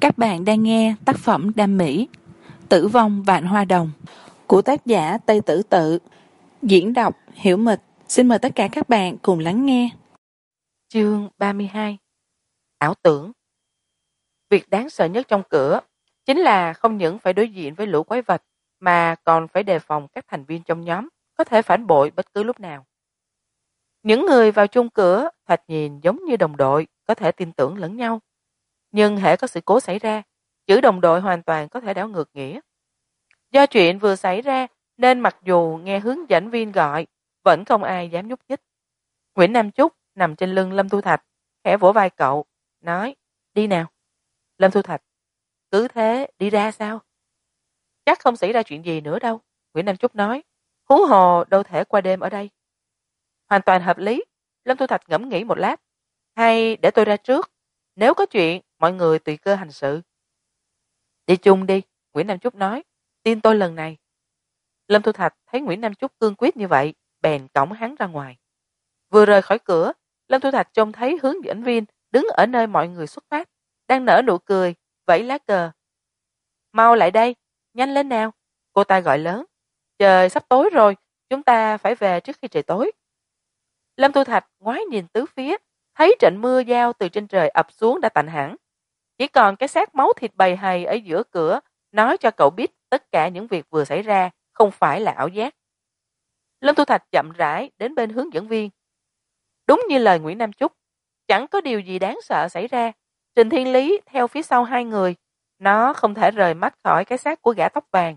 các bạn đang nghe tác phẩm đam mỹ, tử vong vạn hoa đồng, của tác giả tây tử tự. Diễn đọc hiểu mịch. Xin mời tất cả các bạn cùng lắng nghe. Chương ba mươi hai. Ảo tưởng. Việc đáng sợ nhất trong cửa chính là không những phải đối diện với lũ quái vật, mà còn phải đề phòng các thành viên trong nhóm có thể phản bội bất cứ lúc nào. Những người vào chung cửa, thoạt nhìn giống như đồng đội, có thể tin tưởng lẫn nhau nhưng hễ có sự cố xảy ra, chữ đồng đội hoàn toàn có thể đảo ngược nghĩa. Do chuyện vừa xảy ra, nên mặc dù nghe hướng dẫn viên gọi, vẫn không ai dám nhúc nhích. Nguyễn nam trúc nằm trên lưng lâm thu thạch, khẽ vỗ vai cậu, nói, đi nào. Lâm thu thạch, cứ thế, đi ra sao? Chắc không xảy ra chuyện gì nữa đâu, nguyễn nam trúc nói. Hú hồ, đâu thể qua đêm ở đây. Hoàn toàn hợp lý, lâm thu thạch ngẫm nghĩ một lát. Hay để tôi ra trước. Nếu có chuyện mọi người tùy cơ hành sự. Đi chung đi, nguyễn nam trúc nói, tin tôi lần này. Lâm thu thạch thấy nguyễn nam trúc cương quyết như vậy, bèn cõng hắn ra ngoài. Vừa rời khỏi cửa, lâm thu thạch trông thấy hướng dẫn viên đứng ở nơi mọi người xuất phát, đang nở nụ cười, vẫy lá cờ. Mau lại đây, nhanh lên nào. Cô ta gọi lớn. Trời sắp tối rồi, chúng ta phải về trước khi trời tối. Lâm thu thạch ngoái nhìn tứ phía, thấy trận mưa dao từ trên trời ập xuống đã tạnh hẳn chỉ còn cái xác máu thịt bầy hầy ở giữa cửa, nói cho cậu biết tất cả những việc vừa xảy ra, không phải là ảo giác. Lâm thu thạch chậm rãi đến bên hướng dẫn viên. Đúng như lời nguyễn nam trúc chẳng có điều gì đáng sợ xảy ra. Trình thiên lý theo phía sau hai người, nó không thể rời mắt khỏi cái xác của gã tóc vàng.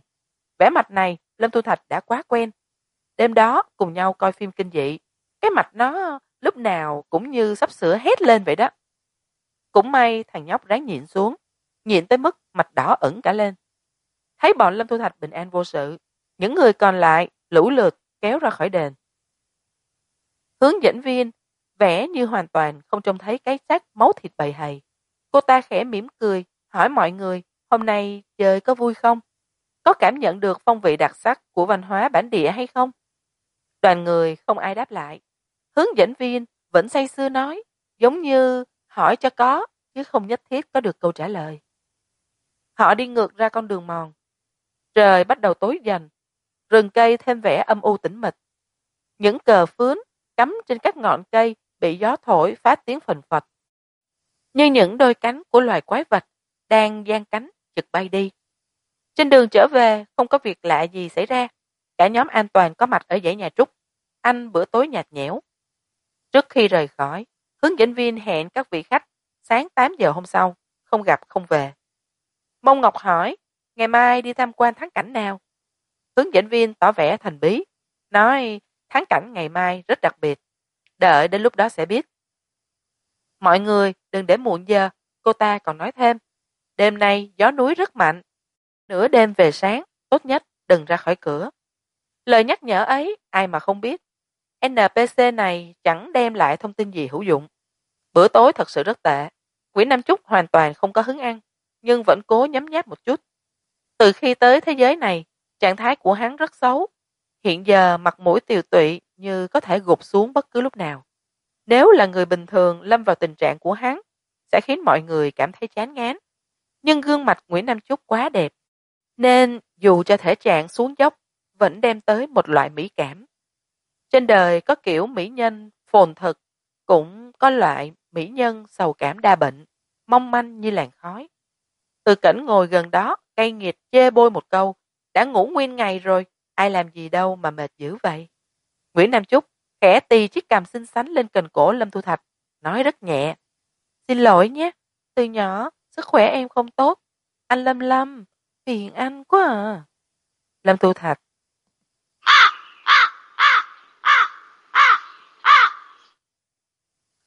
Vẻ mặt này, lâm thu thạch đã quá quen. Đêm đó cùng nhau coi phim kinh dị. Cái mặt nó lúc nào cũng như sắp sửa hét lên vậy đó cũng may thằng nhóc ráng nhịn xuống, nhịn tới mức mặt đỏ ẩn cả lên. Thấy bọn lâm thu thạch bình an vô sự, những người còn lại lũ lượt kéo ra khỏi đền. Hướng dẫn viên vẻ như hoàn toàn không trông thấy cái xác máu thịt bầy hầy. Cô ta khẽ mỉm cười, hỏi mọi người, hôm nay chơi có vui không? Có cảm nhận được phong vị đặc sắc của văn hóa bản địa hay không? Đoàn người không ai đáp lại. Hướng dẫn viên vẫn say sưa nói, giống như hỏi cho có, chứ không nhất thiết có được câu trả lời. Họ đi ngược ra con đường mòn. Trời bắt đầu tối dần, rừng cây thêm vẻ âm u tĩnh mịch. Những cờ phướn cắm trên các ngọn cây bị gió thổi phát tiếng phình phật như những đôi cánh của loài quái vật đang giang cánh chực bay đi. Trên đường trở về, không có việc lạ gì xảy ra. Cả nhóm an toàn có mặt ở dãy nhà trúc. Ăn bữa tối nhạt nhẽo. Trước khi rời khỏi hướng dẫn viên hẹn các vị khách sáng tám giờ hôm sau, không gặp, không về. Mông ngọc hỏi, ngày mai đi tham quan thắng cảnh nào? Hướng dẫn viên tỏ vẻ thành bí, nói, thắng cảnh ngày mai rất đặc biệt, đợi đến lúc đó sẽ biết. Mọi người đừng để muộn giờ, cô ta còn nói thêm, đêm nay gió núi rất mạnh, nửa đêm về sáng, tốt nhất đừng ra khỏi cửa. Lời nhắc nhở ấy, ai mà không biết npc này chẳng đem lại thông tin gì hữu dụng. Bữa tối thật sự rất tệ. Nguyễn nam trúc hoàn toàn không có hứng ăn, nhưng vẫn cố nhấm nháp một chút. Từ khi tới thế giới này, trạng thái của hắn rất xấu. Hiện giờ mặt mũi tiều tụy như có thể gục xuống bất cứ lúc nào. Nếu là người bình thường lâm vào tình trạng của hắn, sẽ khiến mọi người cảm thấy chán ngán. Nhưng gương mặt nguyễn nam trúc quá đẹp, nên dù cho thể trạng xuống dốc, vẫn đem tới một loại mỹ cảm trên đời có kiểu mỹ nhân, phồn thực, cũng có loại mỹ nhân sầu cảm đa bệnh, mong manh như làn khói. Từ cảnh ngồi gần đó, cây nghiệt chê bôi một câu, đã ngủ nguyên ngày rồi, ai làm gì đâu mà mệt dữ vậy? Nguyễn nam trúc khẽ tì chiếc cằm xinh xắn lên cần cổ lâm thu thạch, nói rất nhẹ, xin lỗi nhé, từ nhỏ sức khỏe em không tốt, anh lâm lâm, phiền anh quá à. Lâm thu thạch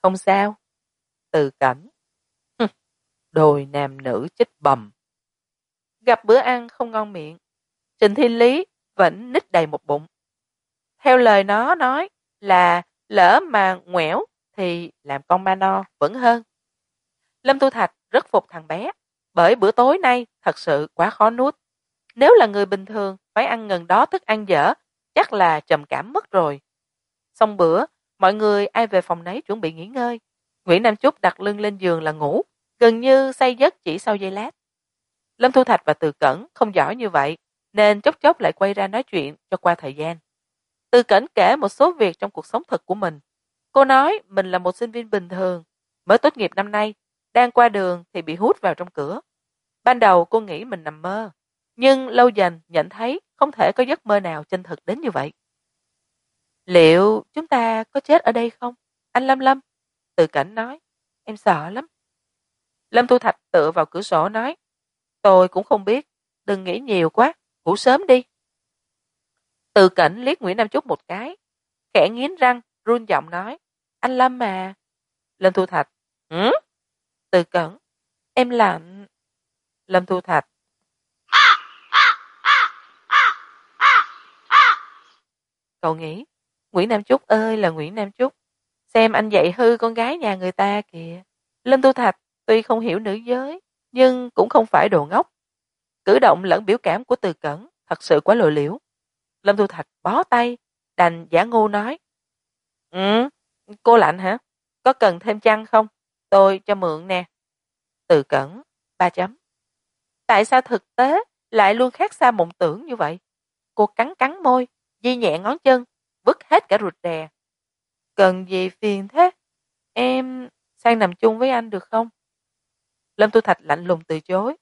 không sao. Từ cảnh. Đôi nam nữ chích bầm. Gặp bữa ăn không ngon miệng. Trình thiên lý vẫn nít đầy một bụng. Theo lời nó nói là lỡ mà ngoẻo thì làm con ma no vẫn hơn. Lâm tu thạch rất phục thằng bé, bởi bữa tối nay thật sự quá khó nuốt. Nếu là người bình thường phải ăn ngần đó thức ăn dở, chắc là trầm cảm mất rồi. Xong bữa mọi người ai về phòng nấy chuẩn bị nghỉ ngơi nguyễn nam chúc đặt lưng lên giường là ngủ gần như say giấc chỉ sau giây lát. Lâm Thu Thạch và Từ Cẩn không giỏi như vậy, nên chốc chốc lại quay ra nói chuyện cho qua thời gian. Từ Cẩn kể một số việc trong cuộc sống thực của mình. Cô nói mình là một sinh viên bình thường, mới tốt nghiệp năm nay, đang qua đường thì bị hút vào trong cửa. Ban đầu cô nghĩ mình nằm mơ, nhưng lâu dần nhận thấy không thể có giấc mơ nào chân thực đến như vậy. Liệu chúng ta có chết ở đây không? Anh Lâm Lâm. Từ cảnh nói, em sợ lắm. Lâm Thu Thạch tựa vào cửa sổ nói, tôi cũng không biết, đừng nghĩ nhiều quá, ngủ sớm đi. Từ cảnh liếc Nguyễn Nam chúc một cái, khẽ nghiến răng, run giọng nói, anh Lâm mà. Lâm Thu Thạch, hử? Từ cẩn, em lạnh. Lâm Thu Thạch, Cậu nghĩ, Nguyễn Nam Trúc ơi là Nguyễn Nam Trúc, xem anh dạy hư con gái nhà người ta kìa. Lâm Tu Thạch tuy không hiểu nữ giới, nhưng cũng không phải đồ ngốc. Cử động lẫn biểu cảm của Từ Cẩn thật sự quá lộ liễu. Lâm Tu Thạch bó tay, đành giả ngu nói. Ừ, cô lạnh hả? Có cần thêm chăn không? Tôi cho mượn nè. Từ Cẩn, ba chấm. Tại sao thực tế lại luôn khác xa mộng tưởng như vậy? Cô cắn cắn môi, di nhẹ ngón chân, vứt hết cả ruột đè. Cần gì phiền thế? Em sang nằm chung với anh được không? Lâm Tu Thạch lạnh lùng từ chối.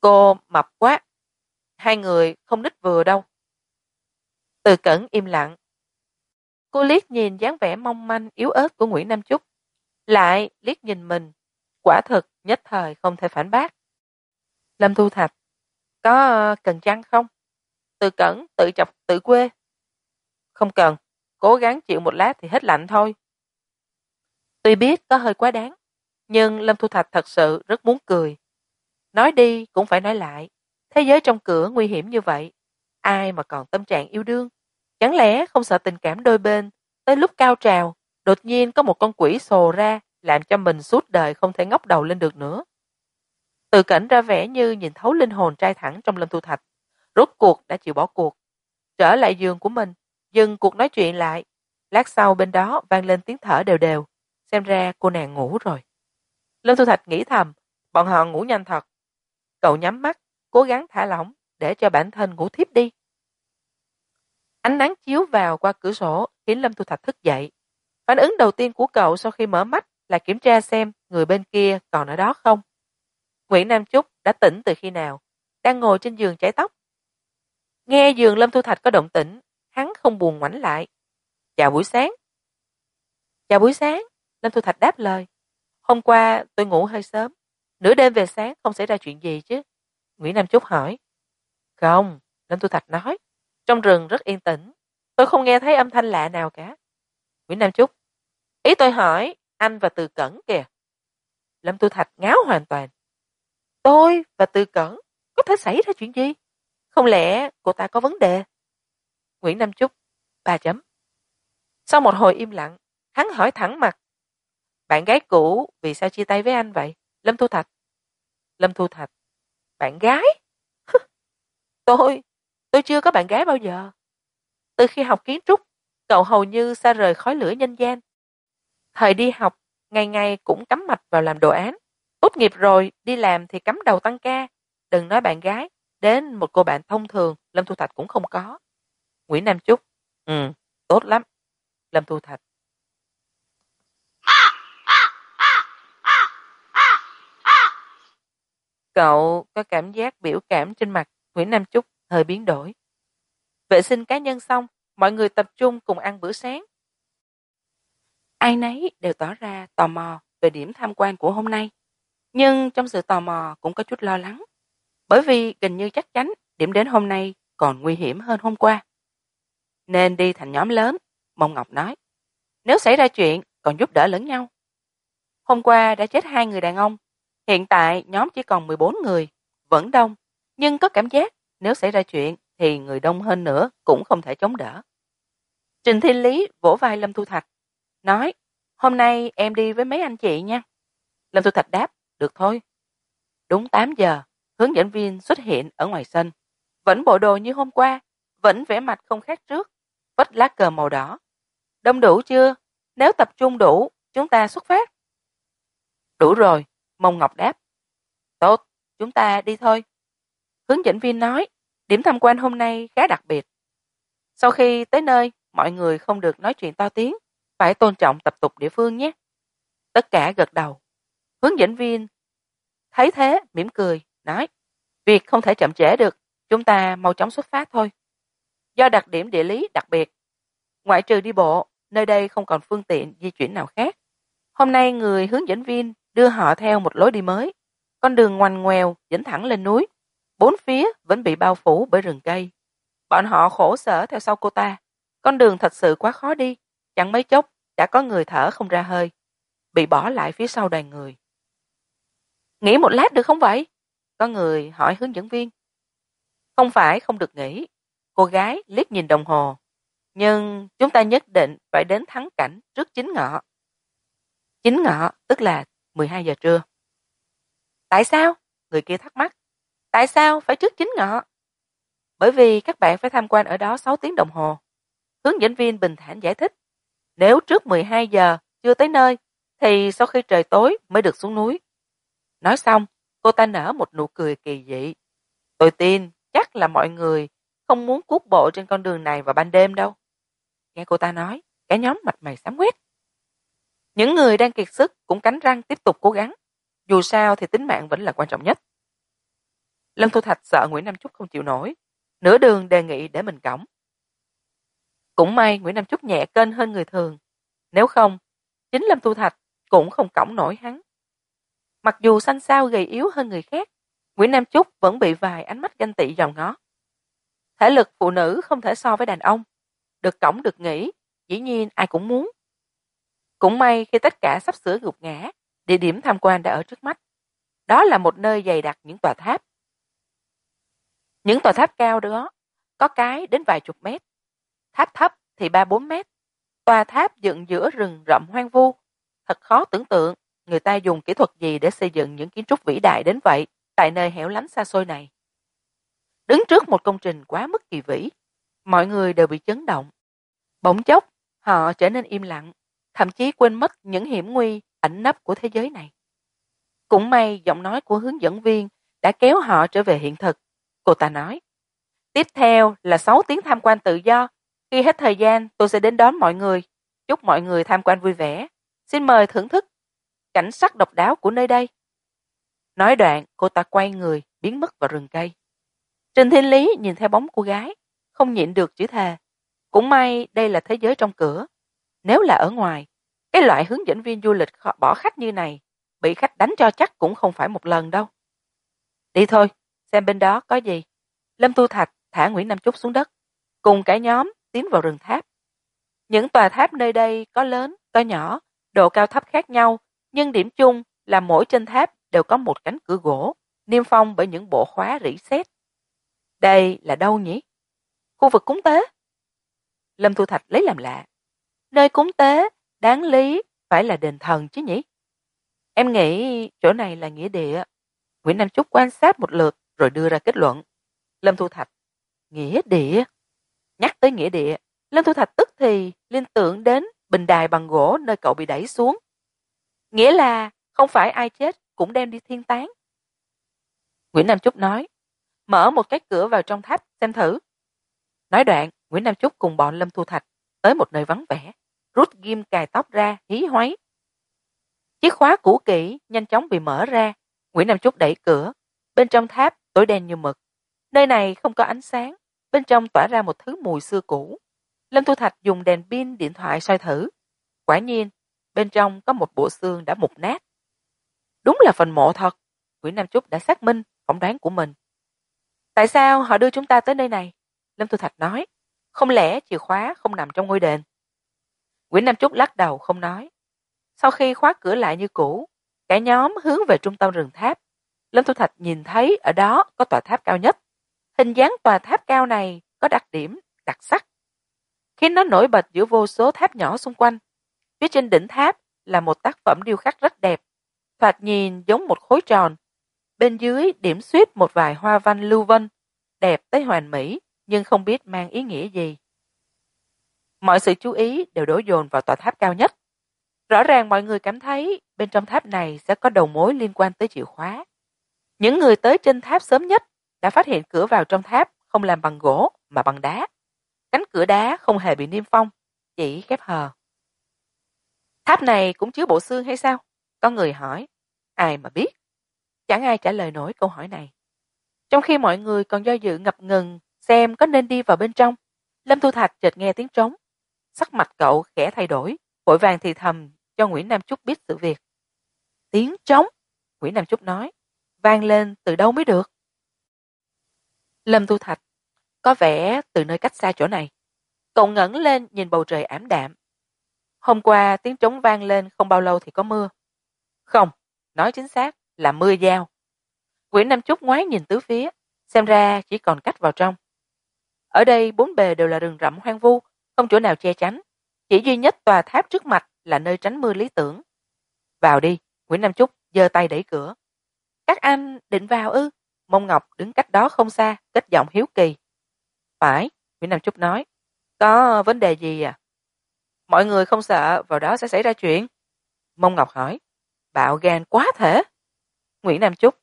Cô mập quá. Hai người không đích vừa đâu. Từ cẩn im lặng. Cô liếc nhìn dáng vẻ mong manh, yếu ớt của Nguyễn Nam Trúc. Lại liếc nhìn mình. Quả thực nhất thời không thể phản bác. Lâm Thu Thạch. Có cần chăng không? Từ cẩn tự chọc tự quê. Không cần, cố gắng chịu một lát thì hết lạnh thôi. Tuy biết có hơi quá đáng, nhưng Lâm Thu Thạch thật sự rất muốn cười. Nói đi cũng phải nói lại, thế giới trong cửa nguy hiểm như vậy, ai mà còn tâm trạng yêu đương? Chẳng lẽ không sợ tình cảm đôi bên, tới lúc cao trào, đột nhiên có một con quỷ sồ ra, làm cho mình suốt đời không thể ngóc đầu lên được nữa. Từ cảnh ra vẻ như nhìn thấu linh hồn trai thẳng trong Lâm Thu Thạch, rốt cuộc đã chịu bỏ cuộc. Trở lại giường của mình, dừng cuộc nói chuyện lại. Lát sau bên đó vang lên tiếng thở đều đều. Xem ra cô nàng ngủ rồi. Lâm Thu Thạch nghĩ thầm, bọn họ ngủ nhanh thật. Cậu nhắm mắt, cố gắng thả lỏng để cho bản thân ngủ thiếp đi. Ánh nắng chiếu vào qua cửa sổ khiến Lâm Thu Thạch thức dậy. Phản ứng đầu tiên của cậu sau khi mở mắt là kiểm tra xem người bên kia còn ở đó không. Nguyễn Nam Trúc đã tỉnh từ khi nào, đang ngồi trên giường chải tóc. Nghe giường Lâm Thu Thạch có động tĩnh, hắn không buồn ngoảnh lại. Chào buổi sáng. Chào buổi sáng, Lâm Thu Thạch đáp lời. Hôm qua tôi ngủ hơi sớm, nửa đêm về sáng không xảy ra chuyện gì chứ. Nguyễn Nam Chúc hỏi. Không, Lâm Thu Thạch nói. Trong rừng rất yên tĩnh, tôi không nghe thấy âm thanh lạ nào cả. Nguyễn Nam Chúc. Ý tôi hỏi, anh và Từ Cẩn kìa. Lâm Thu Thạch ngáo hoàn toàn. Tôi và Từ Cẩn có thể xảy ra chuyện gì? Không lẽ cô ta có vấn đề? Nguyễn Nam Trúc, ba chấm. Sau một hồi im lặng, hắn hỏi thẳng mặt. Bạn gái cũ vì sao chia tay với anh vậy? Lâm Thu Thạch. Lâm Thu Thạch. Bạn gái? tôi, tôi chưa có bạn gái bao giờ. Từ khi học kiến trúc, cậu hầu như xa rời khói lửa nhân gian. Thời đi học, ngày ngày cũng cắm mạch vào làm đồ án. Tốt nghiệp rồi, đi làm thì cắm đầu tăng ca. Đừng nói bạn gái, đến một cô bạn thông thường, Lâm Thu Thạch cũng không có. Nguyễn Nam Trúc, ừ, tốt lắm. Lâm Thu Thạch. Cậu có cảm giác biểu cảm trên mặt Nguyễn Nam Trúc hơi biến đổi. Vệ sinh cá nhân xong, mọi người tập trung cùng ăn bữa sáng. Ai nấy đều tỏ ra tò mò về điểm tham quan của hôm nay. Nhưng trong sự tò mò cũng có chút lo lắng. Bởi vì gần như chắc chắn điểm đến hôm nay còn nguy hiểm hơn hôm qua. Nên đi thành nhóm lớn, Mông Ngọc nói. Nếu xảy ra chuyện, còn giúp đỡ lẫn nhau. Hôm qua đã chết hai người đàn ông. Hiện tại nhóm chỉ còn 14 người, vẫn đông. Nhưng có cảm giác nếu xảy ra chuyện thì người đông hơn nữa cũng không thể chống đỡ. Trình Thiên Lý vỗ vai Lâm Thu Thạch, nói, hôm nay em đi với mấy anh chị nha. Lâm Thu Thạch đáp, được thôi. Đúng tám giờ, hướng dẫn viên xuất hiện ở ngoài sân. Vẫn bộ đồ như hôm qua, vẫn vẻ mặt không khác trước, vất lá cờ màu đỏ. Đông đủ chưa? Nếu tập trung đủ, chúng ta xuất phát. Đủ rồi, Mông Ngọc đáp. Tốt, chúng ta đi thôi. Hướng dẫn viên nói, điểm tham quan hôm nay khá đặc biệt. Sau khi tới nơi, mọi người không được nói chuyện to tiếng, phải tôn trọng tập tục địa phương nhé. Tất cả gật đầu. Hướng dẫn viên thấy thế, mỉm cười, nói, việc không thể chậm trễ được, chúng ta mau chóng xuất phát thôi. Do đặc điểm địa lý đặc biệt, ngoại trừ đi bộ, nơi đây không còn phương tiện di chuyển nào khác. Hôm nay người hướng dẫn viên đưa họ theo một lối đi mới, con đường ngoằn ngoèo dẫn thẳng lên núi, bốn phía vẫn bị bao phủ bởi rừng cây. Bọn họ khổ sở theo sau cô ta, con đường thật sự quá khó đi, chẳng mấy chốc đã có người thở không ra hơi, bị bỏ lại phía sau đoàn người. Nghỉ một lát được không vậy? Có người hỏi hướng dẫn viên. Không phải không được nghỉ. Cô gái liếc nhìn đồng hồ. Nhưng chúng ta nhất định phải đến thắng cảnh trước chín ngọ. Chín ngọ tức là 12 giờ trưa. Tại sao? Người kia thắc mắc. Tại sao phải trước chín ngọ? Bởi vì các bạn phải tham quan ở đó sáu tiếng đồng hồ. Hướng dẫn viên bình thản giải thích. Nếu trước 12 giờ chưa tới nơi, thì sau khi trời tối mới được xuống núi. Nói xong, cô ta nở một nụ cười kỳ dị. Tôi tin chắc là mọi người không muốn cuốc bộ trên con đường này vào ban đêm đâu. Nghe cô ta nói, cả nhóm mặt mày xám quét. Những người đang kiệt sức cũng cắn răng tiếp tục cố gắng. Dù sao thì tính mạng vẫn là quan trọng nhất. Lâm Thu Thạch sợ Nguyễn Nam Trúc không chịu nổi. Nửa đường đề nghị để mình cõng. Cũng may Nguyễn Nam Trúc nhẹ kênh hơn người thường. Nếu không, chính Lâm Thu Thạch cũng không cõng nổi hắn. Mặc dù xanh xao gầy yếu hơn người khác, Nguyễn Nam Trúc vẫn bị vài ánh mắt ganh tị dòm ngó. Thể lực phụ nữ không thể so với đàn ông. Được cổng được nghỉ, dĩ nhiên ai cũng muốn. Cũng may khi tất cả sắp sửa gục ngã, địa điểm tham quan đã ở trước mắt. Đó là một nơi dày đặc những tòa tháp. Những tòa tháp cao đó, có cái đến vài chục mét. Tháp thấp thì ba bốn mét. Tòa tháp dựng giữa rừng rậm hoang vu. Thật khó tưởng tượng người ta dùng kỹ thuật gì để xây dựng những kiến trúc vĩ đại đến vậy tại nơi hẻo lánh xa xôi này. Đứng trước một công trình quá mức kỳ vĩ, mọi người đều bị chấn động. Bỗng chốc, họ trở nên im lặng, thậm chí quên mất những hiểm nguy ẩn nấp của thế giới này. Cũng may giọng nói của hướng dẫn viên đã kéo họ trở về hiện thực. Cô ta nói, tiếp theo là sáu tiếng tham quan tự do. Khi hết thời gian, tôi sẽ đến đón mọi người. Chúc mọi người tham quan vui vẻ. Xin mời thưởng thức cảnh sắc độc đáo của nơi đây. Nói đoạn, cô ta quay người, biến mất vào rừng cây. Trình Thiên Lý nhìn theo bóng cô gái, không nhịn được chữ thề. Cũng may đây là thế giới trong cửa. Nếu là ở ngoài, cái loại hướng dẫn viên du lịch bỏ khách như này, bị khách đánh cho chắc cũng không phải một lần đâu. Đi thôi, xem bên đó có gì. Lâm Tu Thạch thả Nguyễn Nam Chúc xuống đất, cùng cả nhóm tiến vào rừng tháp. Những tòa tháp nơi đây có lớn, có nhỏ, độ cao thấp khác nhau, nhưng điểm chung là mỗi trên tháp đều có một cánh cửa gỗ, niêm phong bởi những bộ khóa rỉ sét. Đây là đâu nhỉ? Khu vực cúng tế. Lâm Thu Thạch lấy làm lạ. Nơi cúng tế, đáng lý, phải là đền thần chứ nhỉ? Em nghĩ chỗ này là nghĩa địa. Nguyễn Nam Trúc quan sát một lượt rồi đưa ra kết luận. Lâm Thu Thạch, nghĩa địa? Nhắc tới nghĩa địa, Lâm Thu Thạch tức thì liên tưởng đến bình đài bằng gỗ nơi cậu bị đẩy xuống. Nghĩa là không phải ai chết cũng đem đi thiên tán. Nguyễn Nam Trúc nói, mở một cái cửa vào trong tháp xem thử. Nói đoạn, Nguyễn Nam chúc cùng bọn Lâm Thu Thạch tới một nơi vắng vẻ, rút ghim cài tóc ra, hí hoáy. Chiếc khóa cũ kỹ nhanh chóng bị mở ra, Nguyễn Nam chúc đẩy cửa, bên trong tháp tối đen như mực. Nơi này không có ánh sáng, bên trong tỏa ra một thứ mùi xưa cũ. Lâm Thu Thạch dùng đèn pin điện thoại soi thử. Quả nhiên, bên trong có một bộ xương đã mục nát. Đúng là phần mộ thật. Nguyễn Nam chúc đã xác minh phỏng đoán của mình. Tại sao họ đưa chúng ta tới nơi này? Lâm Thu Thạch nói. Không lẽ chìa khóa không nằm trong ngôi đền? Nguyễn Nam Trúc lắc đầu không nói. Sau khi khóa cửa lại như cũ, cả nhóm hướng về trung tâm rừng tháp. Lâm Thu Thạch nhìn thấy ở đó có tòa tháp cao nhất. Hình dáng tòa tháp cao này có đặc điểm, đặc sắc. Khiến nó nổi bật giữa vô số tháp nhỏ xung quanh. Phía trên đỉnh tháp là một tác phẩm điêu khắc rất đẹp, thoạt nhìn giống một khối tròn. Bên dưới điểm xuyết một vài hoa văn lưu vân, đẹp tới hoàn mỹ, nhưng không biết mang ý nghĩa gì. Mọi sự chú ý đều đổ dồn vào tòa tháp cao nhất. Rõ ràng mọi người cảm thấy bên bên trong tháp này sẽ có đầu mối liên quan tới chìa khóa. Những người tới trên tháp sớm nhất đã phát hiện cửa vào trong tháp không làm bằng gỗ mà bằng đá. Cánh cửa đá không hề bị niêm phong, chỉ khép hờ. Tháp này cũng chứa bộ xương hay sao? Có người hỏi. Ai mà biết? Chẳng ai trả lời nổi câu hỏi này. Trong khi mọi người còn do dự ngập ngừng xem có nên đi vào bên trong, Lâm Thu Thạch chợt nghe tiếng trống. Sắc mặt cậu khẽ thay đổi, vội vàng thì thầm cho Nguyễn Nam Trúc biết sự việc. Tiếng trống, Nguyễn Nam Trúc nói, vang lên từ đâu mới được. Lâm Thu Thạch, có vẻ từ nơi cách xa chỗ này. Cậu ngẩng lên nhìn bầu trời ảm đạm. Hôm qua tiếng trống vang lên không bao lâu thì có mưa. Không, nói chính xác là mưa dao. Nguyễn Nam Trúc ngoái nhìn tứ phía, xem ra chỉ còn cách vào trong. Ở đây bốn bề đều là rừng rậm hoang vu, không chỗ nào che chắn. Chỉ duy nhất tòa tháp trước mặt là nơi tránh mưa lý tưởng. Vào đi, Nguyễn Nam Trúc giơ tay đẩy cửa. Các anh định vào ư? Mông Ngọc đứng cách đó không xa, kết giọng hiếu kỳ. Phải, Nguyễn Nam Trúc nói. Có vấn đề gì à? Mọi người không sợ vào đó sẽ xảy ra chuyện. Mông Ngọc hỏi. Bạo gan quá thể. Nguyễn Nam Trúc.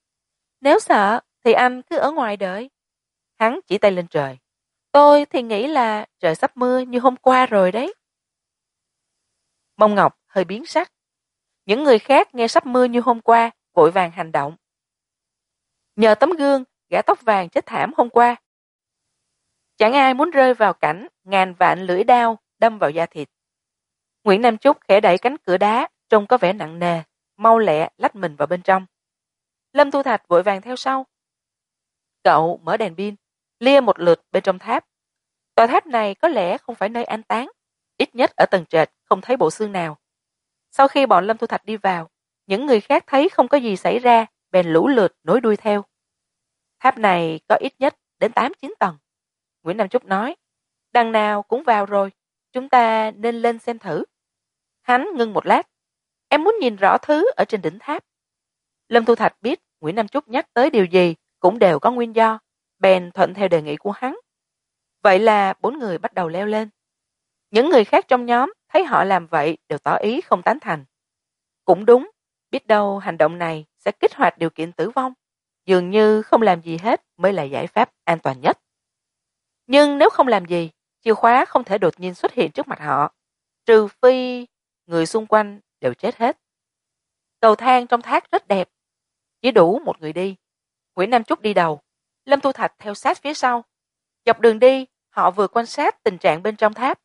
Nếu sợ thì anh cứ ở ngoài đợi. Hắn chỉ tay lên trời. Tôi thì nghĩ là trời sắp mưa như hôm qua rồi đấy. Mông Ngọc hơi biến sắc. Những người khác nghe sắp mưa như hôm qua, vội vàng hành động. Nhờ tấm gương, gã tóc vàng chết thảm hôm qua. Chẳng ai muốn rơi vào cảnh ngàn vạn lưỡi đao đâm vào da thịt. Nguyễn Nam Trúc khẽ đẩy cánh cửa đá, trông có vẻ nặng nề, mau lẹ lách mình vào bên trong. Lâm Thu Thạch vội vàng theo sau. Cậu mở đèn pin, lia một lượt bên trong tháp. Tòa tháp này có lẽ không phải nơi an táng, ít nhất ở tầng trệt không thấy bộ xương nào. Sau khi bọn Lâm Thu Thạch đi vào, những người khác thấy không có gì xảy ra, bèn lũ lượt nối đuôi theo. Tháp này có ít nhất đến 8-9 tầng. Nguyễn Nam Trúc nói, đằng nào cũng vào rồi, chúng ta nên lên xem thử. Hắn ngưng một lát, em muốn nhìn rõ thứ ở trên đỉnh tháp. Lâm Thu Thạch biết Nguyễn Nam Trúc nhắc tới điều gì cũng đều có nguyên do, bèn thuận theo đề nghị của hắn. Vậy là bốn người bắt đầu leo lên. Những người khác trong nhóm thấy họ làm vậy đều tỏ ý không tán thành. Cũng đúng, biết đâu hành động này sẽ kích hoạt điều kiện tử vong. Dường như không làm gì hết mới là giải pháp an toàn nhất. Nhưng nếu không làm gì, chìa khóa không thể đột nhiên xuất hiện trước mặt họ, trừ phi người xung quanh đều chết hết. Cầu thang trong thác rất đẹp, chỉ đủ một người đi. Nguyễn Nam Trúc đi đầu, Lâm Tu Thạch theo sát phía sau. Dọc đường đi, họ vừa quan sát tình trạng bên trong tháp.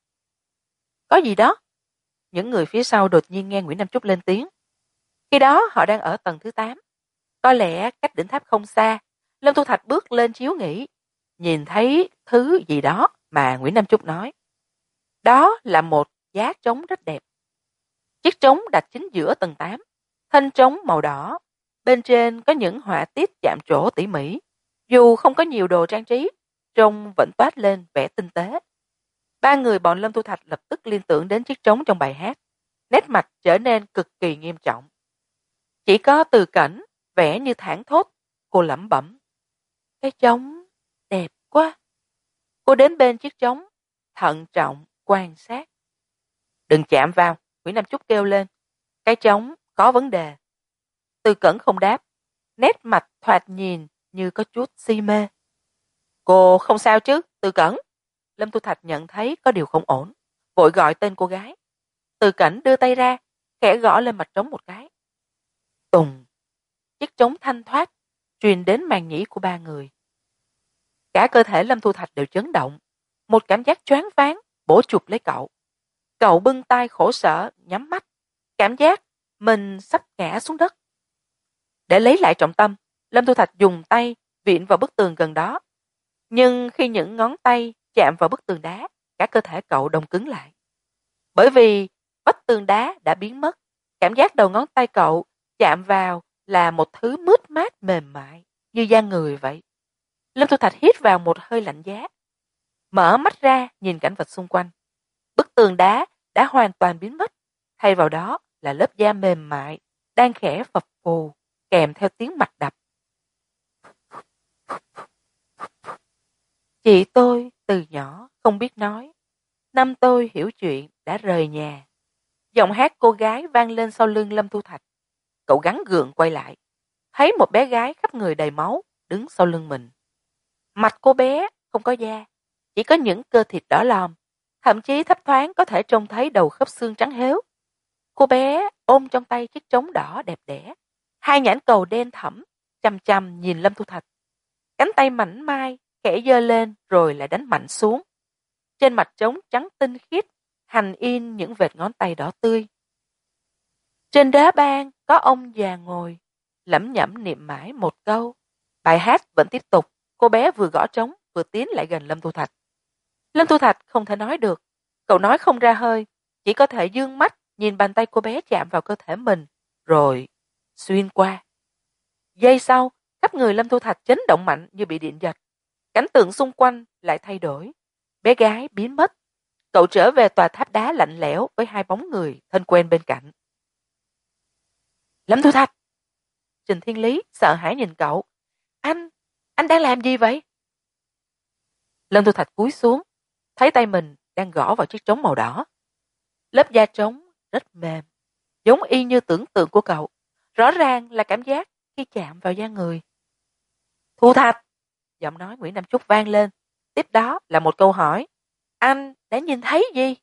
Có gì đó? Những người phía sau đột nhiên nghe Nguyễn Nam Trúc lên tiếng. Khi đó họ đang ở tầng thứ tám. Có lẽ cách đỉnh tháp không xa, Lâm Tu Thạch bước lên chiếu nghỉ, nhìn thấy thứ gì đó mà Nguyễn Nam Trúc nói. Đó là một giá trống rất đẹp. Chiếc trống đặt chính giữa tầng tám, thanh trống màu đỏ, bên trên có những họa tiết chạm trổ tỉ mỉ. Dù không có nhiều đồ trang trí, trông vẫn toát lên vẻ tinh tế. Ba người bọn Lâm Thu Thạch lập tức liên tưởng đến chiếc trống trong bài hát. Nét mặt trở nên cực kỳ nghiêm trọng. Chỉ có từ cảnh, vẽ như thảng thốt, cô lẩm bẩm. Cái trống đẹp quá. Cô đến bên chiếc trống, thận trọng, quan sát. Đừng chạm vào, Nguyễn Nam Trúc kêu lên. Cái trống có vấn đề. Từ cẩn không đáp, nét mặt thoạt nhìn như có chút si mê. Cô không sao chứ, từ cẩn. Lâm Tu Thạch nhận thấy có điều không ổn, vội gọi tên cô gái. Từ cảnh đưa tay ra, khẽ gõ lên mặt trống một cái. Tùng. Chiếc trống thanh thoát, truyền đến màn nhĩ của ba người. Cả cơ thể Lâm Thu Thạch đều chấn động. Một cảm giác choáng váng, bổ chụp lấy cậu. Cậu bưng tay khổ sở, nhắm mắt. Cảm giác mình sắp ngã xuống đất. Để lấy lại trọng tâm, Lâm Thu Thạch dùng tay viện vào bức tường gần đó. Nhưng khi những ngón tay chạm vào bức tường đá, cả cơ thể cậu đông cứng lại. Bởi vì vách tường đá đã biến mất, cảm giác đầu ngón tay cậu chạm vào là một thứ mướt mát mềm mại, như da người vậy. Lâm Thu Thạch hít vào một hơi lạnh giá. Mở mắt ra nhìn cảnh vật xung quanh. Bức tường đá đã hoàn toàn biến mất, thay vào đó là lớp da mềm mại, đang khẽ phập phù, kèm theo tiếng mạch đập. Chị tôi từ nhỏ không biết nói. Năm tôi hiểu chuyện đã rời nhà. Giọng hát cô gái vang lên sau lưng Lâm Thu Thạch. cậu gắn gượng quay lại, thấy một bé gái khắp người đầy máu đứng sau lưng mình mặt cô bé không có da, chỉ có những cơ thịt đỏ lòm, thậm chí thấp thoáng có thể trông thấy đầu khớp xương trắng héo cô bé ôm trong tay chiếc trống đỏ đẹp đẽ hai nhãn cầu đen thẫm, chằm chằm nhìn lâm thu thạch. Cánh tay mảnh mai khẽ giơ lên rồi lại đánh mạnh xuống. Trên mặt trống trắng tinh khiết, hành in những vệt ngón tay đỏ tươi. Trên đá ban có ông già ngồi, lẩm nhẩm niệm mãi một câu. Bài hát vẫn tiếp tục, cô bé vừa gõ trống vừa tiến lại gần lâm thu thạch. Lâm thu thạch không thể nói được, cậu nói không ra hơi, chỉ có thể dương mắt nhìn bàn tay cô bé chạm vào cơ thể mình, rồi xuyên qua. Giây sau, khắp người lâm thu thạch chấn động mạnh như bị điện giật. Cảnh tượng xung quanh lại thay đổi. Bé gái biến mất. Cậu trở về tòa tháp đá lạnh lẽo với hai bóng người thân quen bên cạnh. Lâm thu thạch! Trình thiên lý sợ hãi nhìn cậu. Anh anh đang làm gì vậy? Lâm thu thạch cúi xuống, thấy tay mình đang gõ vào chiếc trống màu đỏ. Lớp da trống rất mềm, giống y như tưởng tượng của cậu rõ ràng là cảm giác khi chạm vào da người. Thu thạch, giọng nói nguyễn nam trúc vang lên. Tiếp đó là một câu hỏi. Anh đã nhìn thấy gì?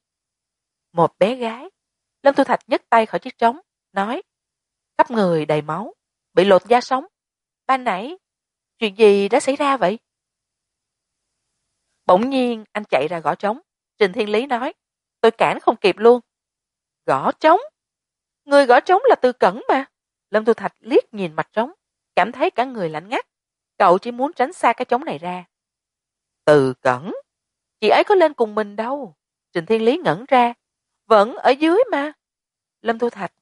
Một bé gái. Lâm thu thạch nhấc tay khỏi chiếc trống, nói, khắp người đầy máu, bị lột da sống. Ban nãy, chuyện gì đã xảy ra vậy? Bỗng nhiên anh chạy ra gõ trống. Trình thiên lý nói, tôi cản không kịp luôn. Gõ trống? Người gõ trống là tư cẩn mà lâm thu thạch liếc nhìn mặt trống cảm thấy cả người lạnh ngắt. Cậu chỉ muốn tránh xa cái trống này ra. Từ cẩn. Chị ấy có lên cùng mình đâu. Trình thiên lý ngẩn ra. Vẫn ở dưới mà. Lâm thu thạch.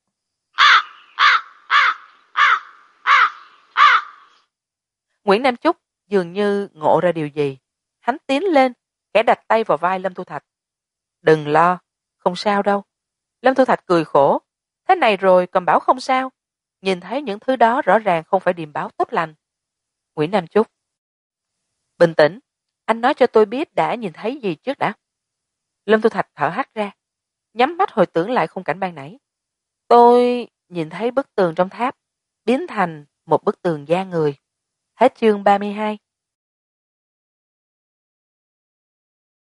Nguyễn nam chúc dường như ngộ ra điều gì. Hắn tiến lên kẻ đặt tay vào vai lâm thu thạch. Đừng lo không sao đâu. Lâm thu thạch cười khổ. Thế này rồi còn bảo không sao nhìn thấy những thứ đó rõ ràng không phải điềm báo tốt lành. Nguyễn nam chúc. Bình tĩnh, anh nói cho tôi biết đã nhìn thấy gì trước đã. Lâm thu thạch thở hắt ra, nhắm mắt hồi tưởng lại khung cảnh ban nãy. Tôi nhìn thấy bức tường trong tháp, biến thành một bức tường da người. Hết chương ba mươi hai.